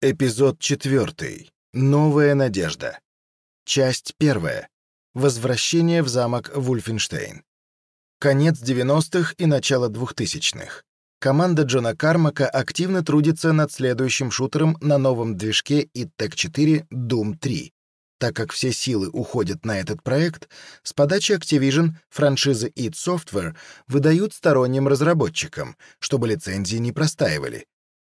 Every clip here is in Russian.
Эпизод 4. Новая надежда. Часть 1. Возвращение в замок Вульфенштейн. Конец 90-х и начало 2000-х. Команда Джона Кармака активно трудится над следующим шутером на новом движке ИТЭК 4 Doom 3. Так как все силы уходят на этот проект, с подачи Activision франшизы id Software выдают сторонним разработчикам, чтобы лицензии не простаивали,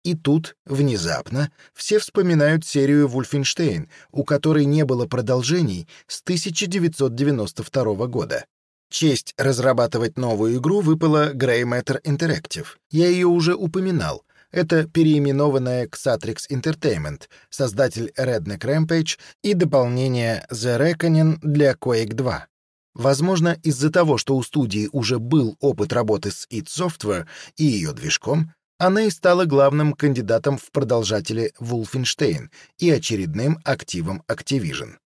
и тут, внезапно, все вспоминают серию «Вульфенштейн», у которой не было продолжений с 1992 года. Честь разрабатывать новую игру выпала Grey Matter Interactive. Я ее уже упоминал. Это переименованная Xatrix Entertainment, создатель Redneck Rampage и дополнение The Reckoning для Quake 2. Возможно, из-за того, что у студии уже был опыт работы с id Software и ее движком, она и стала главным кандидатом в продолжатели Wolfenstein и очередным активом Activision.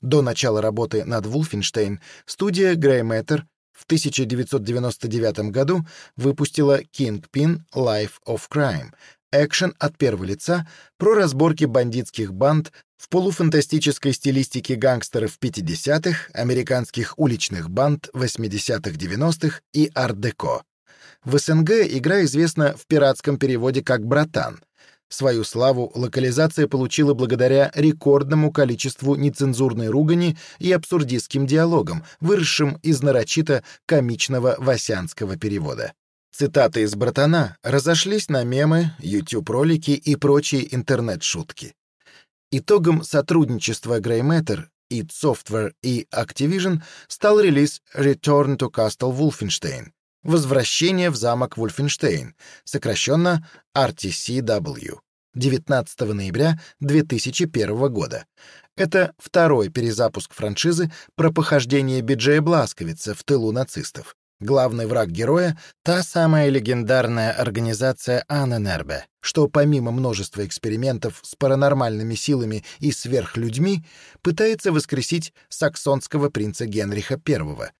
До начала работы над Wolfenstein студия Grey Matter в 1999 году выпустила Kingpin Life of Crime, экшен от первого лица про разборки бандитских банд в полуфантастической стилистике гангстеров 50-х, американских уличных банд 80-х-90-х и арт-деко. В СНГ игра известна в пиратском переводе как «Братан». Свою славу локализация получила благодаря рекордному количеству нецензурной ругани и абсурдистским диалогам, выросшим из нарочито комичного васянского перевода. Цитаты из «Братана» разошлись на мемы, YouTube-ролики и прочие интернет-шутки. Итогом сотрудничества Grey Matter, id Software и Activision стал релиз Return to Castle Wolfenstein, Возвращение в замок Вольфенштейн, сокращенно RTCW, 19 ноября 2001 года. Это второй перезапуск франшизы про похождение Биджея Бласковица в тылу нацистов. Главный враг героя — та самая легендарная организация Анненербе, что помимо множества экспериментов с паранормальными силами и сверхлюдьми пытается воскресить саксонского принца Генриха I.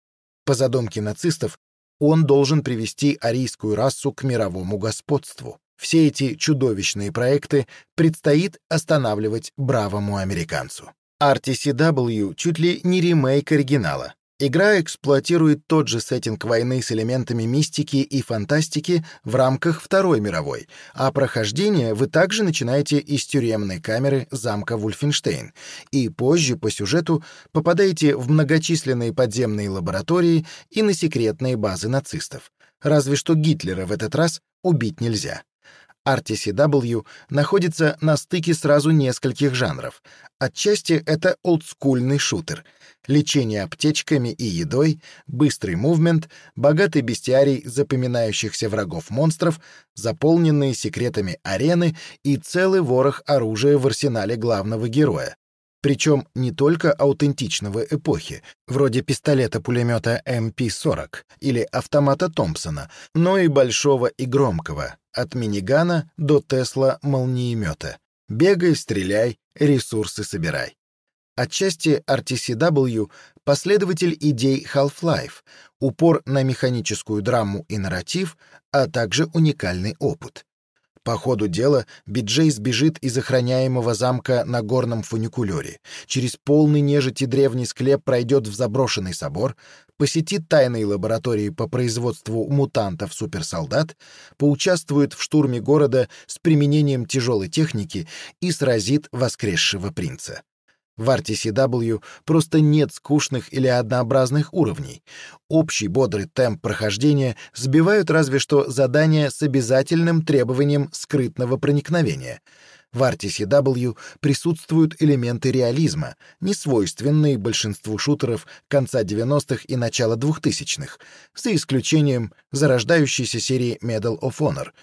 По задумке нацистов, он должен привести арийскую расу к мировому господству. Все эти чудовищные проекты предстоит останавливать бравому американцу. RTCW чуть ли не ремейк оригинала. Игра эксплуатирует тот же сеттинг войны с элементами мистики и фантастики в рамках Второй мировой, а прохождение вы также начинаете из тюремной камеры замка Вульфенштейн, и позже по сюжету попадаете в многочисленные подземные лаборатории и на секретные базы нацистов. Разве что Гитлера в этот раз убить нельзя. RTCW находится на стыке сразу нескольких жанров. Отчасти это олдскульный шутер — лечение аптечками и едой, быстрый мувмент, богатый бестиарий запоминающихся врагов-монстров, заполненные секретами арены и целый ворох оружия в арсенале главного героя. Причем не только аутентичного эпохи, вроде пистолета-пулемета МП-40 или автомата Томпсона, но и большого и громкого, от минигана до Тесла-молниемета. Бегай, стреляй, ресурсы собирай. Отчасти RTCW — последователь идей Half-Life, упор на механическую драму и нарратив, а также уникальный опыт. По ходу дела Биджей сбежит из охраняемого замка на горном фуникулере, через полный нежити древний склеп пройдет в заброшенный собор, посетит тайные лаборатории по производству мутантов-суперсолдат, поучаствует в штурме города с применением тяжелой техники и сразит воскресшего принца. В RTCW просто нет скучных или однообразных уровней. Общий бодрый темп прохождения сбивают разве что задания с обязательным требованием скрытного проникновения. В RTCW присутствуют элементы реализма, не свойственные большинству шутеров конца 90-х и начала 2000-х, за исключением зарождающейся серии Medal of Honor —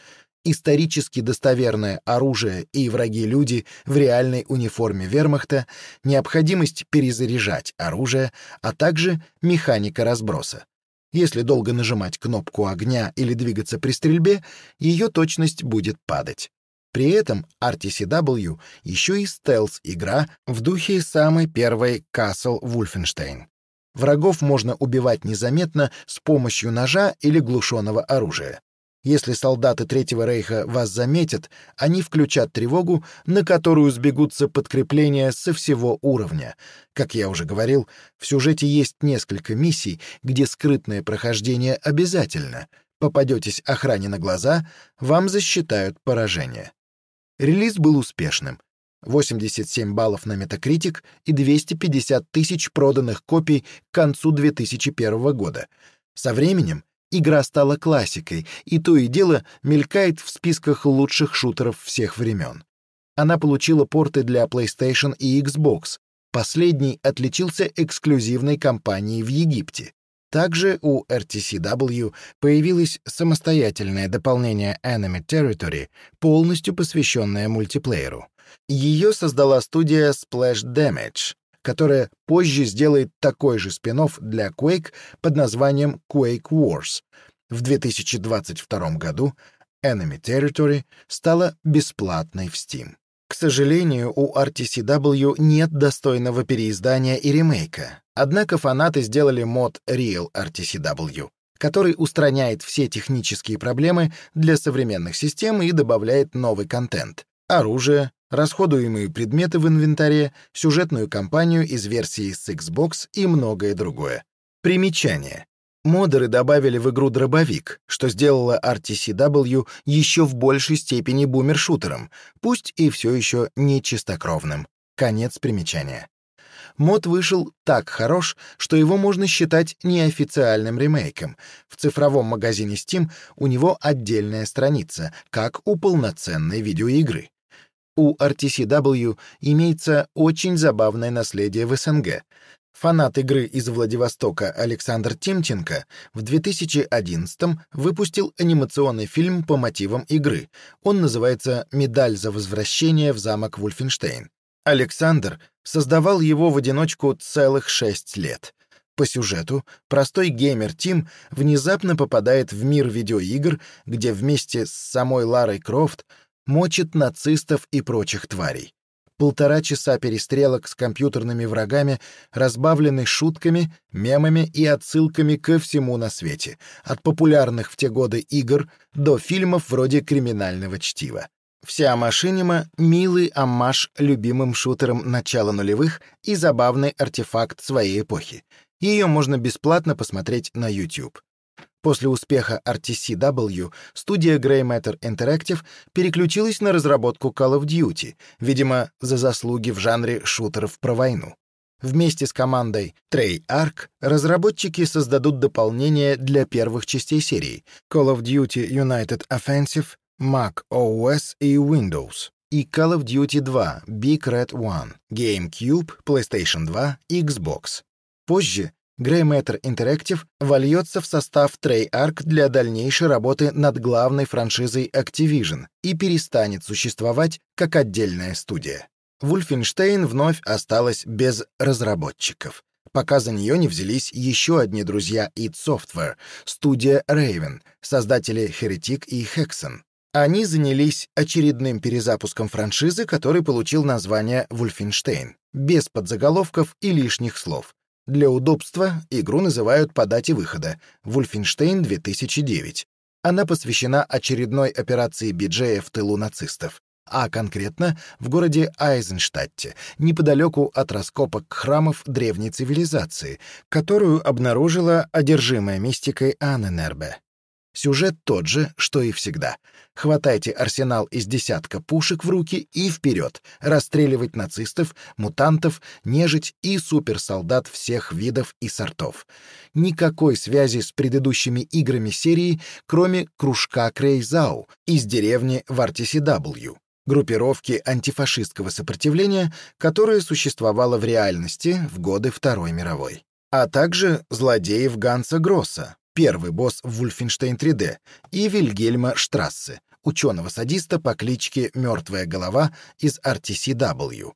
исторически достоверное оружие и враги-люди в реальной униформе вермахта, необходимость перезаряжать оружие, а также механика разброса. Если долго нажимать кнопку огня или двигаться при стрельбе, ее точность будет падать. При этом RTCW еще и стелс-игра в духе самой первой Castle Wolfenstein. Врагов можно убивать незаметно с помощью ножа или глушенного оружия. Если солдаты Третьего Рейха вас заметят, они включат тревогу, на которую сбегутся подкрепления со всего уровня. Как я уже говорил, в сюжете есть несколько миссий, где скрытное прохождение обязательно. Попадетесь охране на глаза, вам засчитают поражение. Релиз был успешным. 87 баллов на Metacritic и 250 тысяч проданных копий к концу 2001 года. Со временем игра стала классикой, и то и дело мелькает в списках лучших шутеров всех времен. Она получила порты для PlayStation и Xbox. Последний отличился эксклюзивной кампанией в Египте. Также у RTCW появилось самостоятельное дополнение Enemy Territory, полностью посвященное мультиплееру. Ее создала студия Splash Damage, которая позже сделает такой же спин для Quake под названием Quake Wars. В 2022 году Enemy Territory стала бесплатной в Steam. К сожалению, у RTCW нет достойного переиздания и ремейка. Однако фанаты сделали мод Real RTCW, который устраняет все технические проблемы для современных систем и добавляет новый контент — оружие, расходуемые предметы в инвентаре, сюжетную кампанию из версии с Xbox и многое другое. Примечание. Модеры добавили в игру дробовик, что сделало RTCW еще в большей степени бумершутером, пусть и все еще не чистокровным. Конец примечания. Мод вышел так хорош, что его можно считать неофициальным ремейком. В цифровом магазине Steam у него отдельная страница, как у полноценной видеоигры. У RTCW имеется очень забавное наследие в СНГ — Фанат игры из Владивостока Александр Тимченко в 2011 выпустил анимационный фильм по мотивам игры. Он называется «Медаль за возвращение в замок Вульфенштейн». Александр создавал его в одиночку целых шесть лет. По сюжету простой геймер Тим внезапно попадает в мир видеоигр, где вместе с самой Ларой Крофт мочит нацистов и прочих тварей. Полтора часа перестрелок с компьютерными врагами, разбавлены шутками, мемами и отсылками ко всему на свете, от популярных в те годы игр до фильмов вроде «Криминального чтива». Вся машинима — милый аммаж любимым шутерам начала нулевых и забавный артефакт своей эпохи. Ее можно бесплатно посмотреть на YouTube. После успеха RTCW студия Grey Matter Interactive переключилась на разработку Call of Duty, видимо, за заслуги в жанре шутеров про войну. Вместе с командой Treyarch разработчики создадут дополнение для первых частей серии Call of Duty United Offensive, Mac OS и Windows и Call of Duty 2 Big Red One, GameCube, PlayStation 2 и Xbox. Позже Grey Matter Interactive вольется в состав Treyarch для дальнейшей работы над главной франшизой Activision и перестанет существовать как отдельная студия. Wolfenstein вновь осталась без разработчиков, пока за нее не взялись еще одни друзья id Software, студия Raven, создатели Heretic и Hexen. Они занялись очередным перезапуском франшизы, который получил название Wolfenstein, без подзаголовков и лишних слов, для удобства игру называют по дате выхода — «Вульфенштейн 2009». Она посвящена очередной операции Биджея в тылу нацистов, а конкретно в городе Айзенштадте, неподалеку от раскопок храмов древней цивилизации, которую обнаружила одержимая мистикой Анненербе. Сюжет тот же, что и всегда. Хватайте арсенал из десятка пушек в руки и вперед, расстреливать нацистов, мутантов, нежить и суперсолдат всех видов и сортов. Никакой связи с предыдущими играми серии, кроме кружка Крейзау из деревни в RTCW группировки антифашистского сопротивления, которая существовала в реальности в годы Второй мировой, а также злодеев Ганса Гросса, первый босс в Wolfenstein 3D, и Вильгельма Штрассе, ученого-садиста по кличке Мертвая голова из RTCW.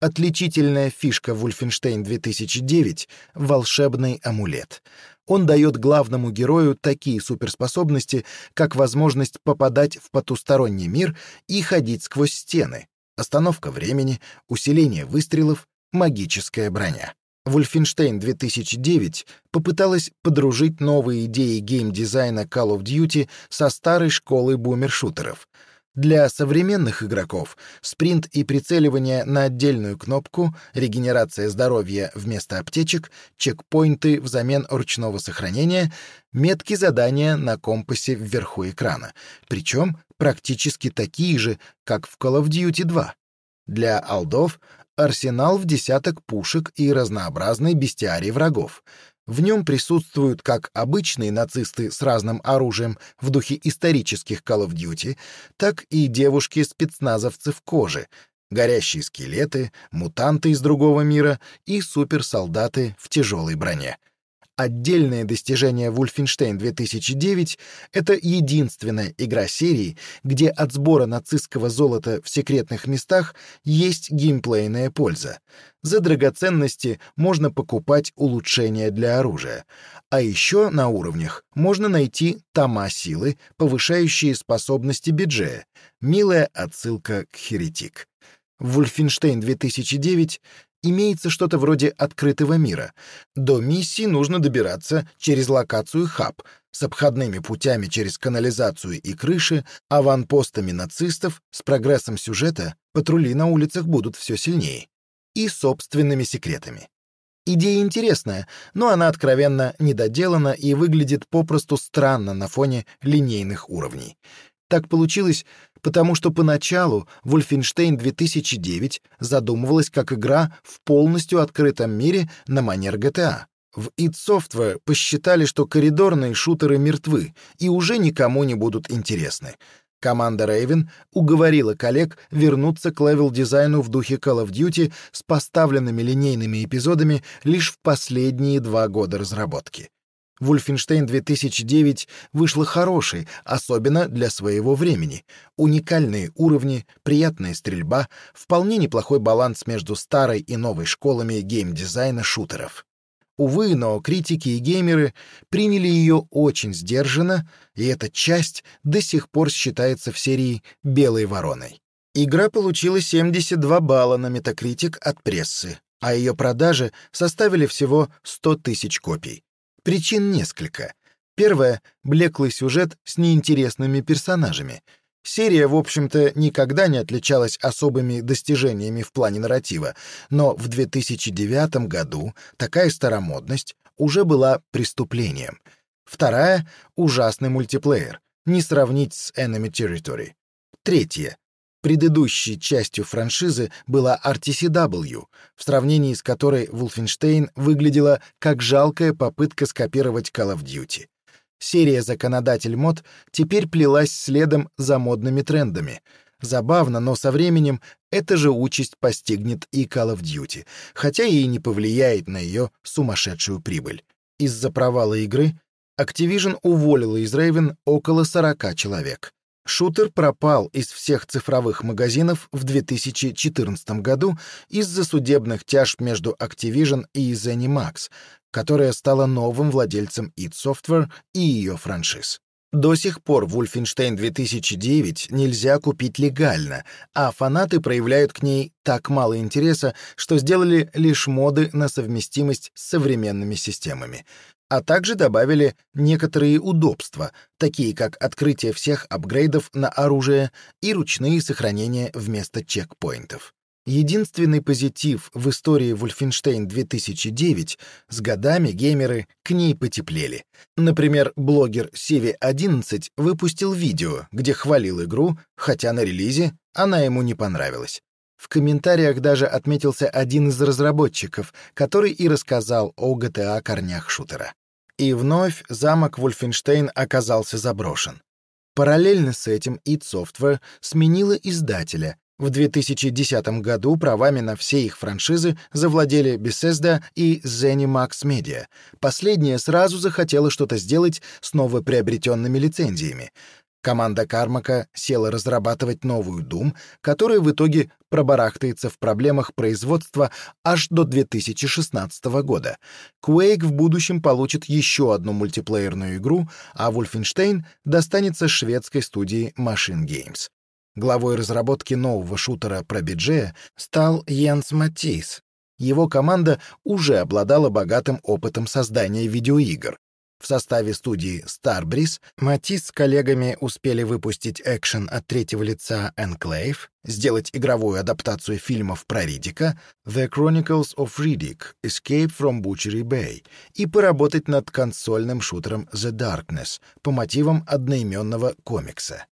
Отличительная фишка Wolfenstein 2009 — волшебный амулет. Он дает главному герою такие суперспособности, как возможность попадать в потусторонний мир и ходить сквозь стены, остановка времени, усиление выстрелов, магическая броня. Wolfenstein 2009 попыталась подружить новые идеи геймдизайна Call of Duty со старой школой бумершутеров. Для современных игроков спринт и прицеливание на отдельную кнопку, регенерация здоровья вместо аптечек, чекпоинты взамен ручного сохранения, метки задания на компасе вверху экрана, причем практически такие же, как в Call of Duty 2. Для алдов арсенал в десяток пушек и разнообразный бестиарий врагов — в нем присутствуют как обычные нацисты с разным оружием в духе исторических Call of Duty, так и девушки-спецназовцы в коже, горящие скелеты, мутанты из другого мира и суперсолдаты в тяжелой броне. Отдельное достижение Wolfenstein 2009 — это единственная игра серии, где от сбора нацистского золота в секретных местах есть геймплейная польза. За драгоценности можно покупать улучшения для оружия. А еще на уровнях можно найти тома силы, повышающие способности биджея. Милая отсылка к Херетик. В Wolfenstein 2009 имеется что-то вроде открытого мира. До миссии нужно добираться через локацию хаб с обходными путями через канализацию и крыши, аванпостами нацистов, с прогрессом сюжета патрули на улицах будут все сильнее. И собственными секретами. Идея интересная, но она откровенно недоделана и выглядит попросту странно на фоне линейных уровней. Так получилось, потому что поначалу Wolfenstein 2009 задумывалась как игра в полностью открытом мире на манер GTA. В id Software посчитали, что коридорные шутеры мертвы и уже никому не будут интересны. Команда Raven уговорила коллег вернуться к левел-дизайну в духе Call of Duty с поставленными линейными эпизодами лишь в последние два года разработки. Wolfenstein 2009 вышла хорошей, особенно для своего времени. Уникальные уровни, приятная стрельба, вполне неплохой баланс между старой и новой школами геймдизайна шутеров. Увы, но критики и геймеры приняли ее очень сдержанно, и эта часть до сих пор считается в серии «Белой вороной». Игра получила 72 балла на Metacritic от прессы, а ее продажи составили всего 100 тысяч копий. Причин несколько. Первое — блеклый сюжет с неинтересными персонажами. Серия, в общем-то, никогда не отличалась особыми достижениями в плане нарратива, но в 2009 году такая старомодность уже была преступлением. Вторая — ужасный мультиплеер, не сравнить с Enemy Territory. Третье Предыдущей частью франшизы была RTCW, в сравнении с которой Wolfenstein выглядела как жалкая попытка скопировать Call of Duty. Серия «Законодатель мод» теперь плелась следом за модными трендами. Забавно, но со временем эта же участь постигнет и Call of Duty, хотя и не повлияет на ее сумасшедшую прибыль. Из-за провала игры Activision уволила из Raven около 40 человек. Шутер пропал из всех цифровых магазинов в 2014 году из-за судебных тяжб между Activision и ZeniMax, которая стала новым владельцем id Software и ее франшиз. До сих пор Wolfenstein 2009 нельзя купить легально, а фанаты проявляют к ней так мало интереса, что сделали лишь моды на совместимость с современными системами а также добавили некоторые удобства, такие как открытие всех апгрейдов на оружие и ручные сохранения вместо чекпоинтов. Единственный позитив в истории Wolfenstein 2009 с годами геймеры к ней потеплели. Например, блогер Севи11 выпустил видео, где хвалил игру, хотя на релизе она ему не понравилась. В комментариях даже отметился один из разработчиков, который и рассказал о GTA корнях шутера. И вновь замок Вольфенштейн оказался заброшен. Параллельно с этим id Software сменила издателя. В 2010 году правами на все их франшизы завладели Bethesda и ZeniMax Media. Последняя сразу захотела что-то сделать с новоприобретенными лицензиями. Команда Кармака села разрабатывать новую Doom, которая в итоге пробарахтается в проблемах производства аж до 2016 года. Quake в будущем получит еще одну мультиплеерную игру, а Wolfenstein достанется шведской студии Machine Games. Главой разработки нового шутера про биджея стал Йенс Матис, Его команда уже обладала богатым опытом создания видеоигр, в составе студии Starbreeze Матис с коллегами успели выпустить экшен от третьего лица Enclave, сделать игровую адаптацию фильмов про Ридика The Chronicles of Riddick — Escape from Butchery Bay и поработать над консольным шутером The Darkness по мотивам одноименного комикса.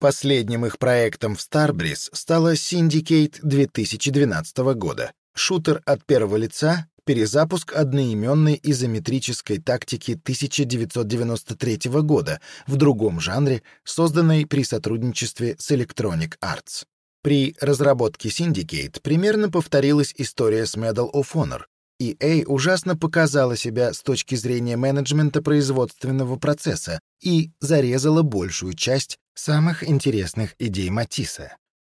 Последним их проектом в Starbreeze стала Syndicate 2012 года, шутер от первого лица, перезапуск одноименной изометрической тактики 1993 года в другом жанре, созданной при сотрудничестве с Electronic Arts. При разработке Syndicate примерно повторилась история с Medal of Honor. EA ужасно показала себя с точки зрения менеджмента производственного процесса и зарезала большую часть самых интересных идей Матисса.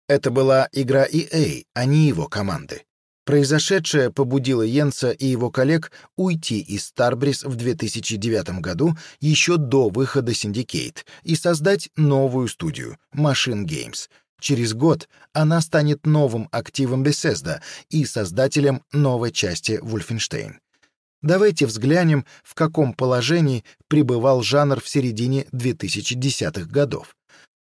Это была игра EA, а не его команды. Произошедшее побудило Йенса и его коллег уйти из Старбрис в 2009 году, еще до выхода Syndicate, и создать новую студию — Machine Games. Через год она станет новым активом Bethesda и создателем новой части Wolfenstein. Давайте взглянем, в каком положении пребывал жанр в середине 2010-х годов.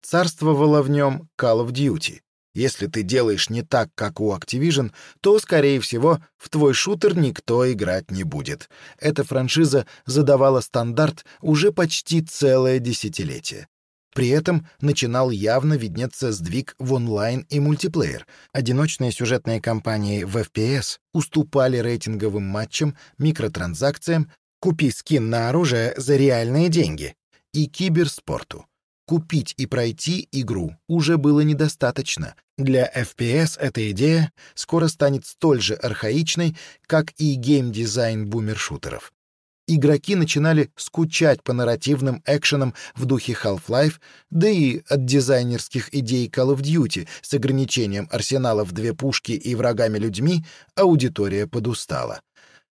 Царствовала в нем Call of Duty, если ты делаешь не так, как у Activision, то, скорее всего, в твой шутер никто играть не будет. Эта франшиза задавала стандарт уже почти целое десятилетие. При этом начинал явно виднеться сдвиг в онлайн и мультиплеер. Одиночные сюжетные кампании в FPS уступали рейтинговым матчам, микротранзакциям, купи скин на оружие за реальные деньги и киберспорту. Купить и пройти игру уже было недостаточно. Для FPS эта идея скоро станет столь же архаичной, как и геймдизайн бумершутеров. Игроки начинали скучать по нарративным экшенам в духе Half-Life, да и от дизайнерских идей Call of Duty с ограничением арсенала в две пушки и врагами-людьми аудитория подустала.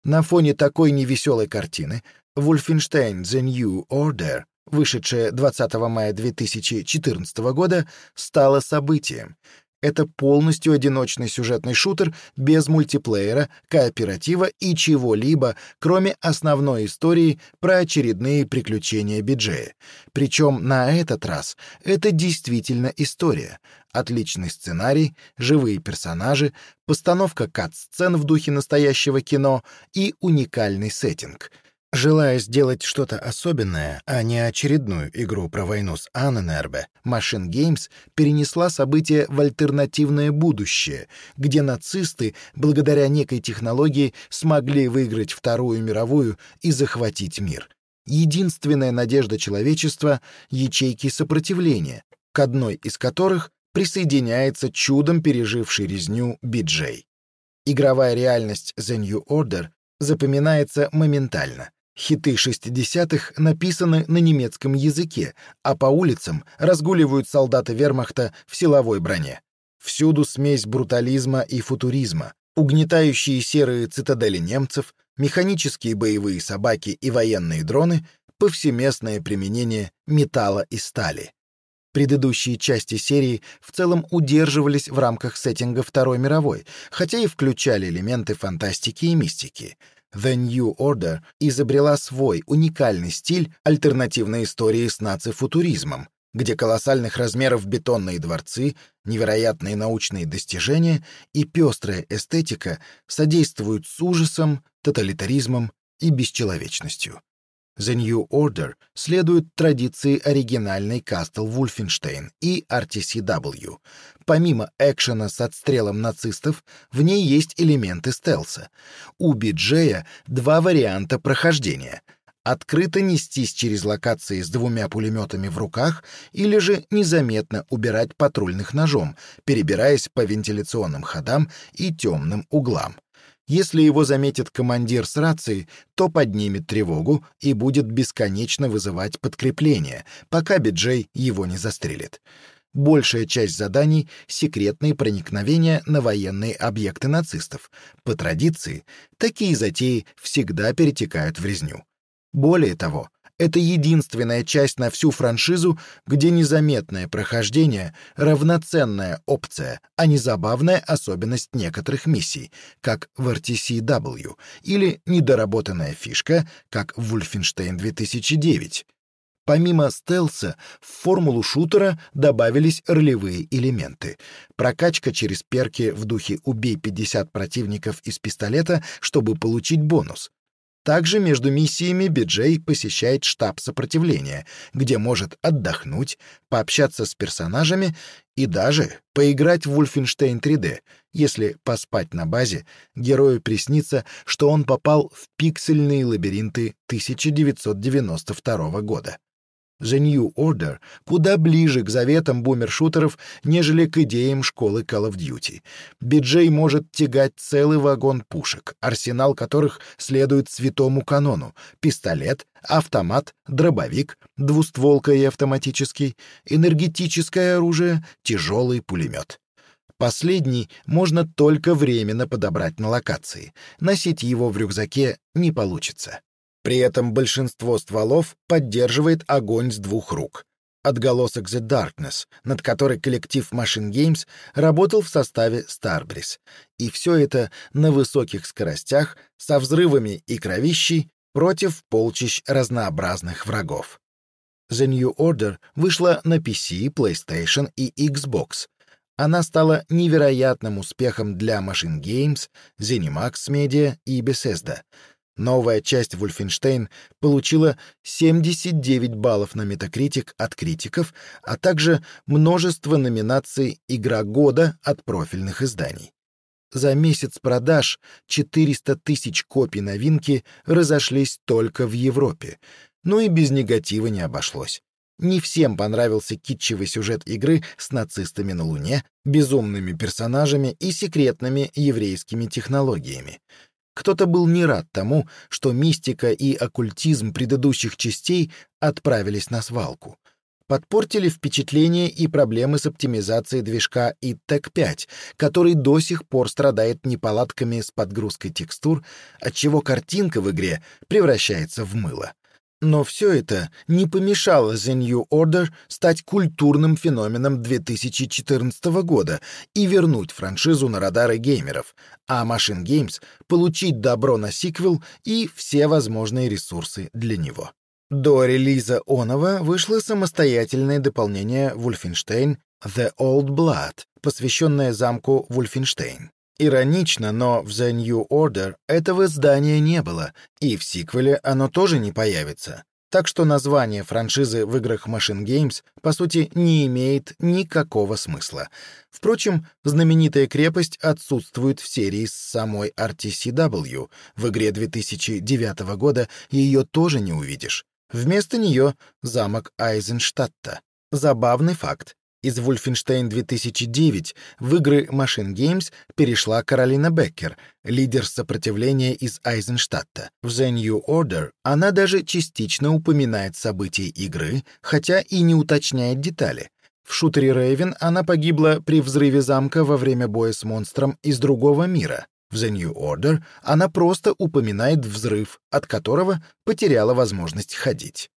На фоне такой невеселой картины Wolfenstein The New Order вышедшая 20 мая 2014 года, стала событием. Это полностью одиночный сюжетный шутер без мультиплеера, кооператива и чего-либо, кроме основной истории про очередные приключения Биджея. Причем на этот раз это действительно история. Отличный сценарий, живые персонажи, постановка кат-сцен в духе настоящего кино и уникальный сеттинг — Желая сделать что-то особенное, а не очередную игру про войну с Анненербе, Machine Games перенесла события в альтернативное будущее, где нацисты, благодаря некой технологии, смогли выиграть Вторую мировую и захватить мир. Единственная надежда человечества — ячейки сопротивления, к одной из которых присоединяется чудом переживший резню Биджей. Игровая реальность The New Order запоминается моментально — Хиты 60-х написаны на немецком языке, а по улицам разгуливают солдаты вермахта в силовой броне. Всюду смесь брутализма и футуризма, угнетающие серые цитадели немцев, механические боевые собаки и военные дроны, повсеместное применение металла и стали. Предыдущие части серии в целом удерживались в рамках сеттинга Второй мировой, хотя и включали элементы фантастики и мистики — The New Order изобрела свой уникальный стиль альтернативной истории с нацифутуризмом, где колоссальных размеров бетонные дворцы, невероятные научные достижения и пестрая эстетика содействуют с ужасом, тоталитаризмом и бесчеловечностью. The New Order следует традиции оригинальной Castle Wolfenstein и RTCW. Помимо экшена с отстрелом нацистов, в ней есть элементы стелса. У Биджея два варианта прохождения — открыто нестись через локации с двумя пулеметами в руках или же незаметно убирать патрульных ножом, перебираясь по вентиляционным ходам и темным углам. Если его заметит командир с рацией, то поднимет тревогу и будет бесконечно вызывать подкрепление, пока Биджей его не застрелит. Большая часть заданий — секретные проникновения на военные объекты нацистов. По традиции, такие затеи всегда перетекают в резню. Более того, Это единственная часть на всю франшизу, где незаметное прохождение — равноценная опция, а не забавная особенность некоторых миссий, как в RTCW, или недоработанная фишка, как в Wolfenstein 2009. Помимо стелса, в формулу шутера добавились ролевые элементы. Прокачка через перки в духе «убей 50 противников из пистолета, чтобы получить бонус», также между миссиями Биджей посещает штаб сопротивления, где может отдохнуть, пообщаться с персонажами и даже поиграть в Wolfenstein 3D, если поспать на базе, герою приснится, что он попал в пиксельные лабиринты 1992 года. The New Order куда ближе к заветам бумершутеров, нежели к идеям школы Call of Duty. Биджей может тягать целый вагон пушек, арсенал которых следует святому канону — пистолет, автомат, дробовик, двустволка и автоматический, энергетическое оружие, тяжелый пулемет. Последний можно только временно подобрать на локации. Носить его в рюкзаке не получится. При этом большинство стволов поддерживает огонь с двух рук. Отголосок The Darkness, над которой коллектив Machine Games работал в составе Starbreeze. И все это на высоких скоростях, со взрывами и кровищей против полчищ разнообразных врагов. The New Order вышла на PC, PlayStation и Xbox. Она стала невероятным успехом для Machine Games, ZeniMax Media и Bethesda — Новая часть Wolfenstein получила 79 баллов на Metacritic от критиков, а также множество номинаций «Игра года» от профильных изданий. За месяц продаж 400 тысяч копий новинки разошлись только в Европе, но и без негатива не обошлось. Не всем понравился китчевый сюжет игры с нацистами на Луне, безумными персонажами и секретными еврейскими технологиями. Кто-то был не рад тому, что мистика и оккультизм предыдущих частей отправились на свалку. Подпортили впечатление и проблемы с оптимизацией движка и TEC-5, который до сих пор страдает неполадками с подгрузкой текстур, отчего картинка в игре превращается в мыло. Но все это не помешало The New Order стать культурным феноменом 2014 года и вернуть франшизу на радары геймеров, а Machine Games получить добро на сиквел и все возможные ресурсы для него. До релиза Онова вышло самостоятельное дополнение Wolfenstein The Old Blood, посвященное замку Вульфенштейн. Иронично, но в The New Order этого здания не было, и в сиквеле оно тоже не появится. Так что название франшизы в играх Machine Games, по сути, не имеет никакого смысла. Впрочем, знаменитая крепость отсутствует в серии с самой RTCW. В игре 2009 года ее тоже не увидишь. Вместо нее замок Айзенштадта. Забавный факт. Из Wolfenstein 2009 в игры Machine Games перешла Каролина Беккер, лидер сопротивления из Айзенштадта. В The New Order она даже частично упоминает события игры, хотя и не уточняет детали. В шутере Raven она погибла при взрыве замка во время боя с монстром из другого мира. В The New Order она просто упоминает взрыв, от которого потеряла возможность ходить.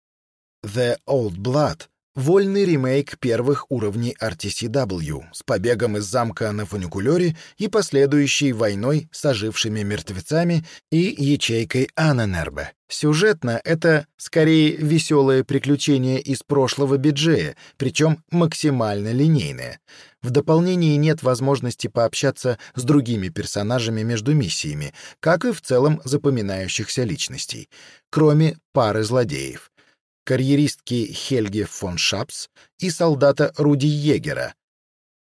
The Old Blood Вольный ремейк первых уровней RTCW с побегом из замка на фуникулёре и последующей войной с ожившими мертвецами и ячейкой Аненербе. Сюжетно это скорее веселое приключение из прошлого биджея, причем максимально линейное. В дополнении нет возможности пообщаться с другими персонажами между миссиями, как и в целом запоминающихся личностей, кроме пары злодеев карьеристки Хельги фон Шапс и солдата Руди Егера.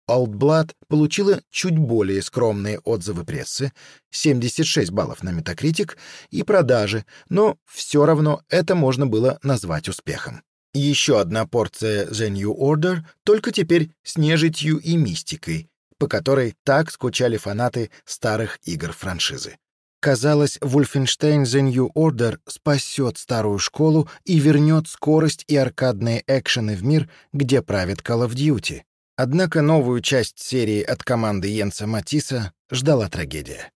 Олдблад получила чуть более скромные отзывы прессы, 76 баллов на Metacritic и продажи, но все равно это можно было назвать успехом. Еще одна порция The New Order, только теперь с нежитью и мистикой, по которой так скучали фанаты старых игр франшизы. Казалось, Wolfenstein The New Order спасет старую школу и вернет скорость и аркадные экшены в мир, где правит Call of Duty. Однако новую часть серии от команды Йенса Матиса ждала трагедия.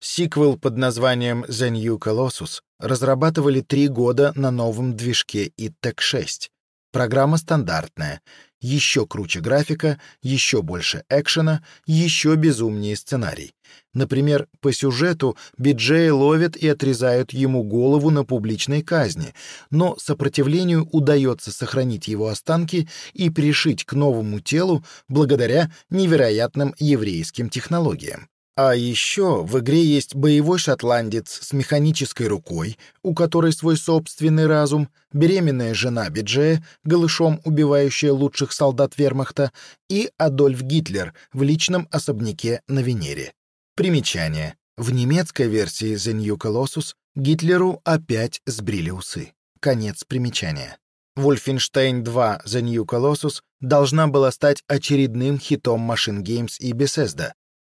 Сиквел под названием The New Colossus разрабатывали три года на новом движке ITEC 6. Программа стандартная, еще круче графика, еще больше экшена, еще безумнее сценарий. Например, по сюжету Биджея ловят и отрезают ему голову на публичной казни, но сопротивлению удается сохранить его останки и пришить к новому телу благодаря невероятным еврейским технологиям. А еще в игре есть боевой шотландец с механической рукой, у которой свой собственный разум, беременная жена Биджея, голышом убивающая лучших солдат вермахта, и Адольф Гитлер в личном особняке на Венере. Примечание. В немецкой версии The New Colossus Гитлеру опять сбрили усы. Конец примечания. Wolfenstein 2 The New Colossus должна была стать очередным хитом Machine Games и Bethesda,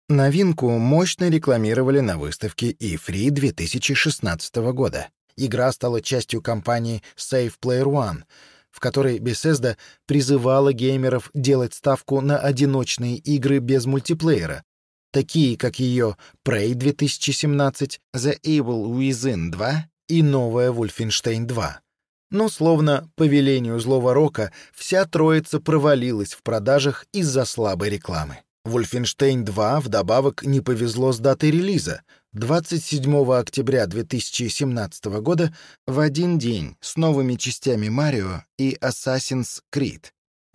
Новинку мощно рекламировали на выставке E3 2016 года. Игра стала частью кампании Save Player One, в которой Bethesda призывала геймеров делать ставку на одиночные игры без мультиплеера, такие как ее Prey 2017, The Evil Within 2 и новая Wolfenstein 2. Но словно по велению злого рока вся троица провалилась в продажах из-за слабой рекламы. Wolfenstein 2 вдобавок не повезло с датой релиза. 27 октября 2017 года в один день с новыми частями Марио и Assassin's Creed.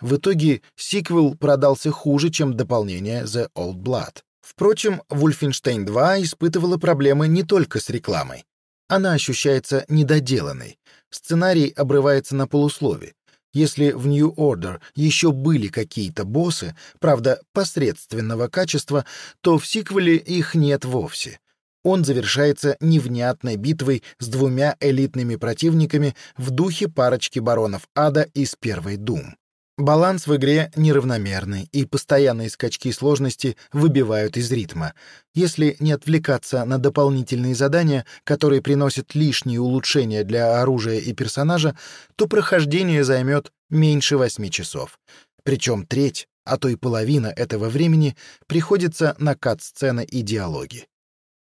В итоге сиквел продался хуже, чем дополнение The Old Blood. Впрочем, Wolfenstein 2 испытывала проблемы не только с рекламой. Она ощущается недоделанной. Сценарий обрывается на полуслове. Если в New Order еще были какие-то боссы, правда, посредственного качества, то в сиквеле их нет вовсе. Он завершается невнятной битвой с двумя элитными противниками в духе парочки баронов ада из первой Дум. Баланс в игре неравномерный, и постоянные скачки сложности выбивают из ритма. Если не отвлекаться на дополнительные задания, которые приносят лишние улучшения для оружия и персонажа, то прохождение займет меньше восьми часов. Причем треть, а то и половина этого времени приходится на кат-сцены и диалоги.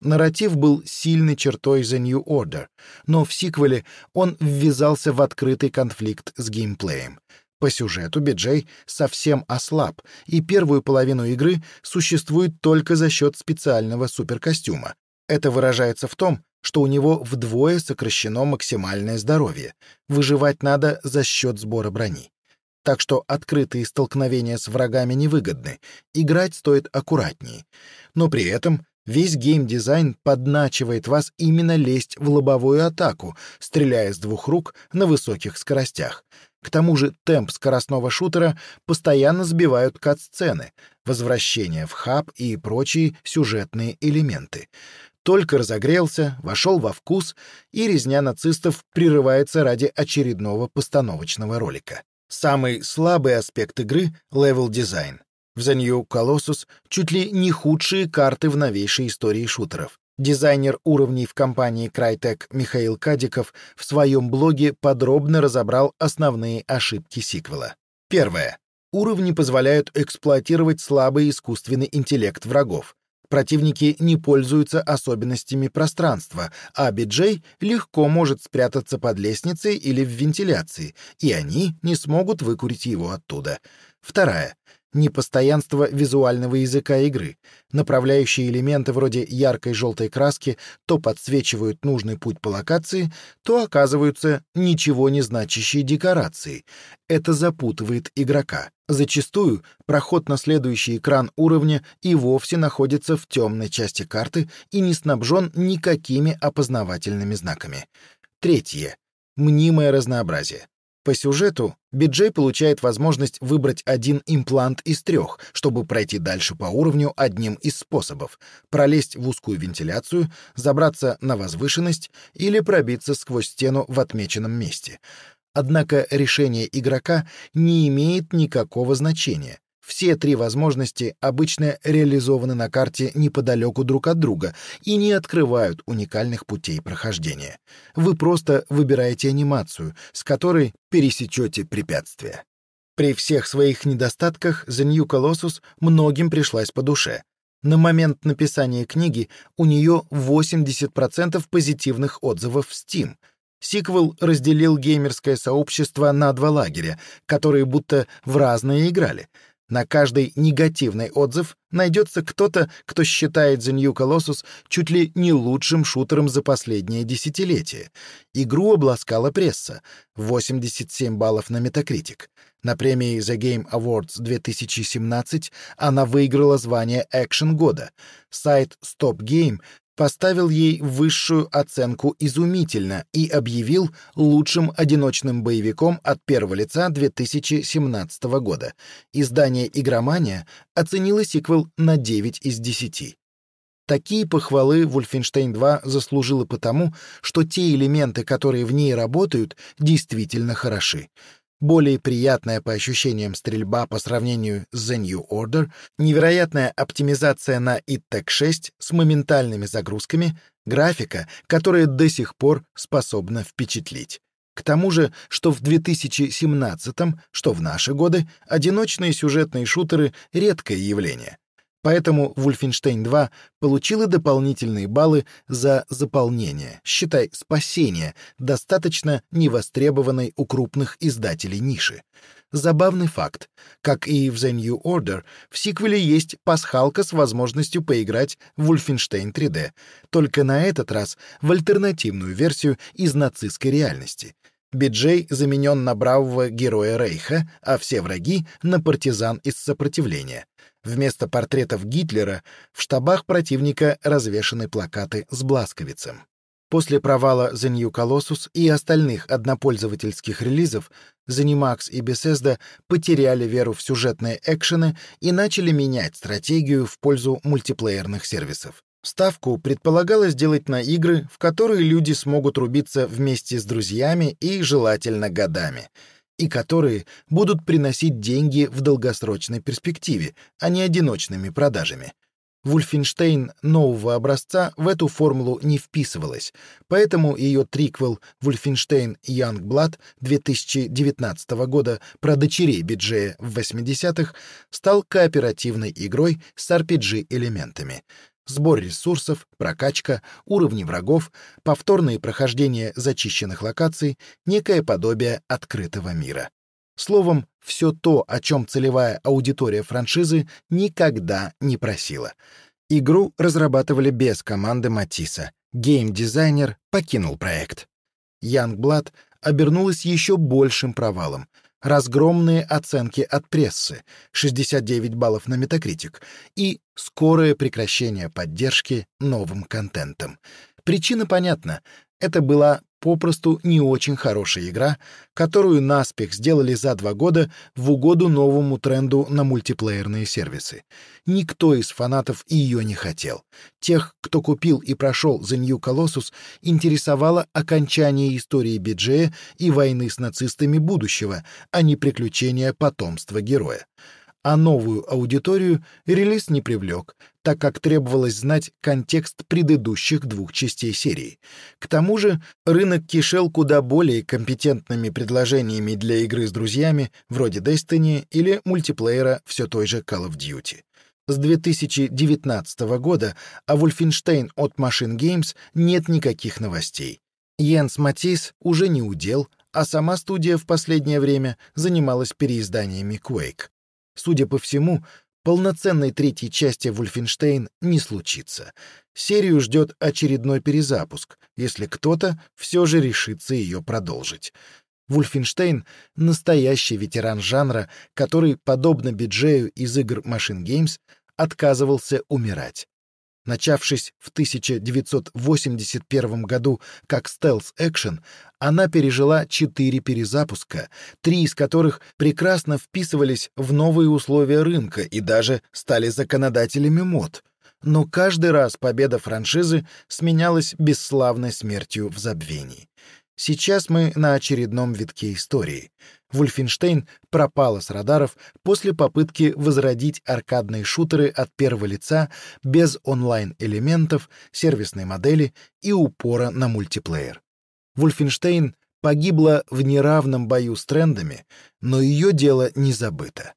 Нарратив был сильной чертой The New Order, но в сиквеле он ввязался в открытый конфликт с геймплеем — по сюжету Биджей совсем ослаб, и первую половину игры существует только за счет специального суперкостюма. Это выражается в том, что у него вдвое сокращено максимальное здоровье. Выживать надо за счет сбора брони. Так что открытые столкновения с врагами невыгодны, играть стоит аккуратнее. Но при этом Весь геймдизайн подначивает вас именно лезть в лобовую атаку, стреляя с двух рук на высоких скоростях. К тому же темп скоростного шутера постоянно сбивают кат-сцены, возвращение в хаб и прочие сюжетные элементы. Только разогрелся, вошел во вкус, и резня нацистов прерывается ради очередного постановочного ролика. Самый слабый аспект игры — левел-дизайн. В The New Colossus чуть ли не худшие карты в новейшей истории шутеров. Дизайнер уровней в компании Crytek Михаил Кадиков в своем блоге подробно разобрал основные ошибки сиквела. Первое. Уровни позволяют эксплуатировать слабый искусственный интеллект врагов. Противники не пользуются особенностями пространства, а биджей легко может спрятаться под лестницей или в вентиляции, и они не смогут выкурить его оттуда. Вторая непостоянство визуального языка игры. Направляющие элементы вроде яркой желтой краски то подсвечивают нужный путь по локации, то оказываются ничего не значащей декорацией. Это запутывает игрока. Зачастую проход на следующий экран уровня и вовсе находится в темной части карты и не снабжен никакими опознавательными знаками. Третье. Мнимое разнообразие. По сюжету Биджей получает возможность выбрать один имплант из трех, чтобы пройти дальше по уровню одним из способов — пролезть в узкую вентиляцию, забраться на возвышенность или пробиться сквозь стену в отмеченном месте. Однако решение игрока не имеет никакого значения. Все три возможности обычно реализованы на карте неподалеку друг от друга и не открывают уникальных путей прохождения. Вы просто выбираете анимацию, с которой пересечете препятствия. При всех своих недостатках The New Colossus многим пришлась по душе. На момент написания книги у нее 80% позитивных отзывов в Steam. Сиквел разделил геймерское сообщество на два лагеря, которые будто в разные играли — на каждый негативный отзыв найдется кто-то, кто считает The New Colossus чуть ли не лучшим шутером за последнее десятилетие. Игру обласкала пресса — 87 баллов на Metacritic. На премии The Game Awards 2017 она выиграла звание «Экшен года». Сайт Stop Game поставил ей высшую оценку «изумительно» и объявил лучшим одиночным боевиком от первого лица 2017 года. Издание «Игромания» оценило сиквел на 9 из 10. Такие похвалы Wolfenstein 2 заслужила потому, что те элементы, которые в ней работают, действительно хороши более приятная по ощущениям стрельба по сравнению с The New Order, невероятная оптимизация на ITEC 6 с моментальными загрузками, графика, которая до сих пор способна впечатлить. К тому же, что в 2017-м, что в наши годы, одиночные сюжетные шутеры — редкое явление. Поэтому Wolfenstein 2 получила дополнительные баллы за заполнение, считай, спасение, достаточно невостребованной у крупных издателей ниши. Забавный факт. Как и в The New Order, в сиквеле есть пасхалка с возможностью поиграть в Wolfenstein 3D, только на этот раз в альтернативную версию из нацистской реальности. Биджей заменен на бравого героя Рейха, а все враги — на партизан из сопротивления. Вместо портретов Гитлера в штабах противника развешаны плакаты с Бласковицем. После провала The New Colossus и остальных однопользовательских релизов ZeniMax и Bethesda потеряли веру в сюжетные экшены и начали менять стратегию в пользу мультиплеерных сервисов. Ставку предполагалось делать на игры, в которые люди смогут рубиться вместе с друзьями и, желательно, годами — и которые будут приносить деньги в долгосрочной перспективе, а не одиночными продажами. Вульфенштейн нового образца в эту формулу не вписывалась, поэтому ее триквел «Вульфенштейн Янгблад» 2019 года про дочерей Биджея в 80-х стал кооперативной игрой с RPG-элементами — сбор ресурсов, прокачка, уровни врагов, повторные прохождения зачищенных локаций, некое подобие открытого мира. Словом, все то, о чем целевая аудитория франшизы никогда не просила. Игру разрабатывали без команды Матисса. Гейм-дизайнер покинул проект. Youngblood обернулась еще большим провалом — разгромные оценки от прессы, 69 баллов на Метакритик, и скорое прекращение поддержки новым контентом. Причина понятна. Это была попросту не очень хорошая игра, которую наспех сделали за два года в угоду новому тренду на мультиплеерные сервисы. Никто из фанатов ее не хотел. Тех, кто купил и прошел The New Colossus, интересовало окончание истории Биджея и войны с нацистами будущего, а не приключения потомства героя а новую аудиторию релиз не привлек, так как требовалось знать контекст предыдущих двух частей серии. К тому же рынок кишел куда более компетентными предложениями для игры с друзьями, вроде Destiny или мультиплеера все той же Call of Duty. С 2019 года о Wolfenstein от Machine Games нет никаких новостей. Йенс Матис уже не удел, а сама студия в последнее время занималась переизданиями Quake. Судя по всему, полноценной третьей части «Вульфенштейн» не случится. Серию ждет очередной перезапуск, если кто-то все же решится ее продолжить. Вульфенштейн — настоящий ветеран жанра, который, подобно Биджею из игр Machine Games, отказывался умирать начавшись в 1981 году как стелс-экшен, она пережила четыре перезапуска, три из которых прекрасно вписывались в новые условия рынка и даже стали законодателями мод. Но каждый раз победа франшизы сменялась бесславной смертью в забвении. Сейчас мы на очередном витке истории. Вульфенштейн пропала с радаров после попытки возродить аркадные шутеры от первого лица без онлайн-элементов, сервисной модели и упора на мультиплеер. Вульфенштейн погибла в неравном бою с трендами, но ее дело не забыто.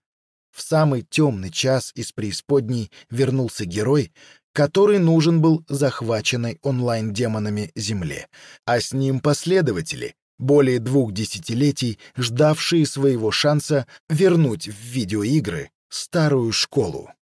В самый темный час из преисподней вернулся герой, который нужен был захваченной онлайн-демонами Земле, а с ним последователи, более двух десятилетий ждавшие своего шанса вернуть в видеоигры старую школу.